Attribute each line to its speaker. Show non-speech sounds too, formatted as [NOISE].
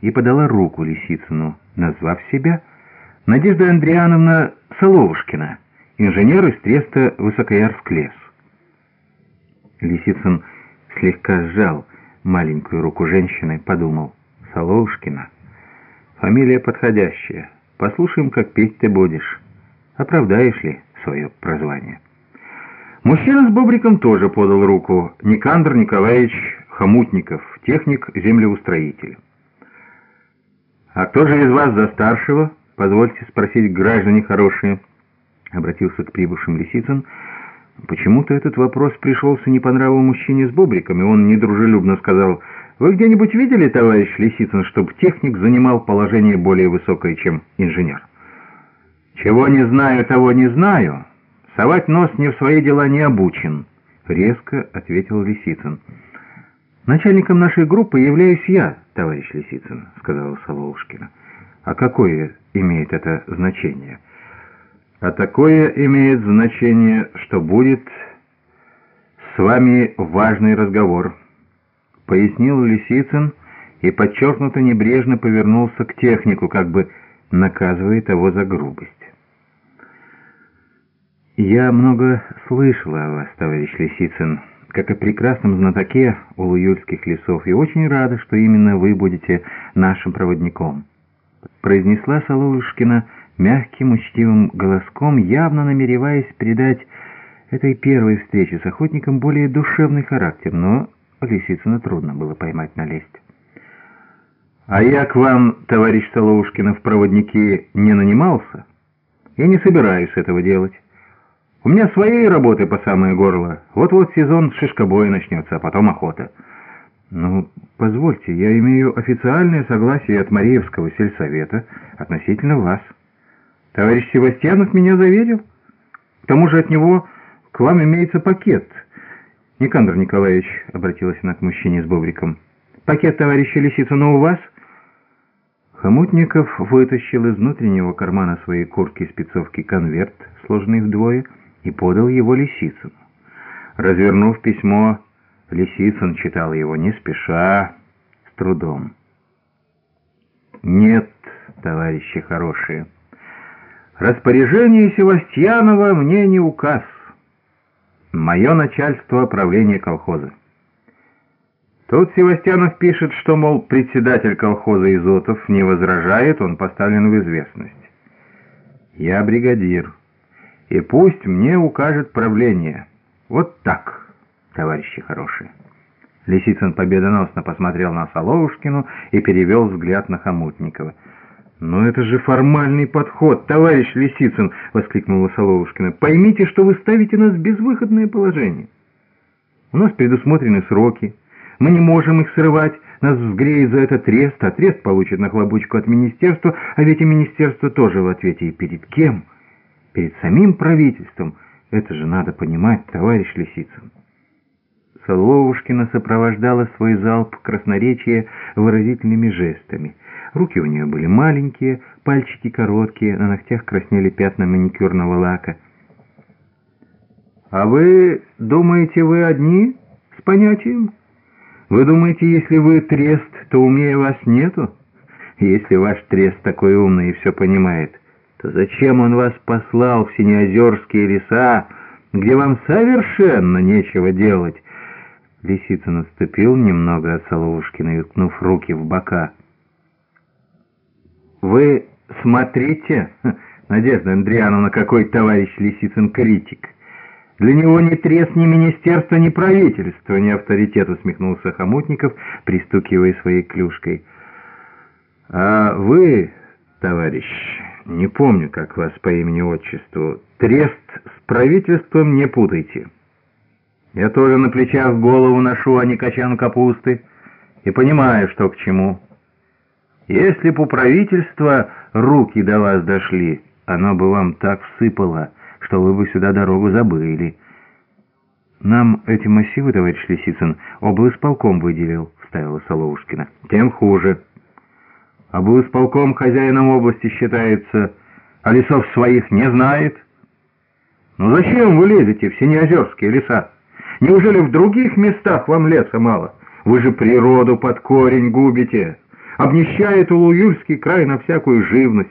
Speaker 1: и подала руку Лисицыну, назвав себя Надежда Андриановна Соловушкина, инженер из Треста Высокоярск лес. Лисицын слегка сжал маленькую руку женщины, подумал, Соловушкина, фамилия подходящая, послушаем, как петь ты будешь, оправдаешь ли свое прозвание. Мужчина с бобриком тоже подал руку, Никандр Николаевич Хомутников, техник-землеустроитель. «А кто же из вас за старшего?» «Позвольте спросить, граждане хорошие», — обратился к прибывшим Лисицын. Почему-то этот вопрос пришелся не по нраву мужчине с бобриком, и он недружелюбно сказал, «Вы где-нибудь видели, товарищ Лисицын, чтобы техник занимал положение более высокое, чем инженер?» «Чего не знаю, того не знаю. Совать нос не в свои дела не обучен», — резко ответил Лисицын. «Начальником нашей группы являюсь я, товарищ Лисицын», — сказала Соловушкина. «А какое имеет это значение?» «А такое имеет значение, что будет с вами важный разговор», — пояснил Лисицын и подчеркнуто небрежно повернулся к технику, как бы наказывая того за грубость. «Я много слышала о вас, товарищ Лисицын», как о прекрасном знатоке улуюльских лесов, и очень рада, что именно вы будете нашим проводником», — произнесла Соловушкина мягким, учтивым голоском, явно намереваясь придать этой первой встрече с охотником более душевный характер, но Лисицына трудно было поймать на лесть. «А я к вам, товарищ Соловушкина, в проводники не нанимался? Я не собираюсь этого делать». У меня своей работы по самое горло. Вот-вот сезон шишкобоя начнется, а потом охота. Ну, позвольте, я имею официальное согласие от Мариевского сельсовета относительно вас. Товарищ Севастьянов меня заверил. К тому же от него к вам имеется пакет. Никандр Николаевич, обратилась она к мужчине с бобриком. Пакет товарища Лисицына у вас? Хомутников вытащил из внутреннего кармана своей куртки спецовки конверт, сложенный вдвое, и подал его Лисицыну. Развернув письмо, Лисицын читал его не спеша, с трудом. «Нет, товарищи хорошие, распоряжение Севастьянова мне не указ. Мое начальство правления колхоза. Тут Севастьянов пишет, что, мол, председатель колхоза Изотов не возражает, он поставлен в известность. Я бригадир» и пусть мне укажет правление. Вот так, товарищи хорошие». Лисицын победоносно посмотрел на Соловушкину и перевел взгляд на Хомутникова. «Но это же формальный подход, товарищ Лисицын!» — воскликнула Соловушкина. «Поймите, что вы ставите нас в безвыходное положение. У нас предусмотрены сроки. Мы не можем их срывать. Нас взгреет за это трест, а трест получит нахлобучку от министерства, а ведь и министерство тоже в ответе. И перед кем?» Перед самим правительством. Это же надо понимать, товарищ Лисицын. Соловушкина сопровождала свой залп красноречия выразительными жестами. Руки у нее были маленькие, пальчики короткие, на ногтях краснели пятна маникюрного лака. «А вы думаете, вы одни с понятием? Вы думаете, если вы трест, то умнее вас нету? Если ваш трест такой умный и все понимает?» То зачем он вас послал в Синеозерские леса, где вам совершенно нечего делать?» Лисица наступил немного от Соловушкина и уткнув руки в бока. «Вы смотрите, [LAUGHS] Надежда Андриановна, какой товарищ Лисицын критик!» Для него ни трест, ни министерство, ни правительство, ни авторитет, усмехнулся Хомутников, пристукивая своей клюшкой. А вы, товарищ, не помню, как вас по имени-отчеству. Трест с правительством не путайте. Я тоже на плечах голову ношу, а не качан капусты, и понимаю, что к чему. Если б у правительства руки до вас дошли, оно бы вам так всыпало, что вы бы сюда дорогу забыли. Нам эти массивы, товарищ Лисицын, облсполком выделил, вставила Соловушкина. Тем хуже. А исполком хозяином области считается, а лесов своих не знает. Ну зачем вы лезете в Синеозерские леса? Неужели в других местах вам леса мало? Вы же природу под корень губите. обнищает Улуюльский край на всякую живность.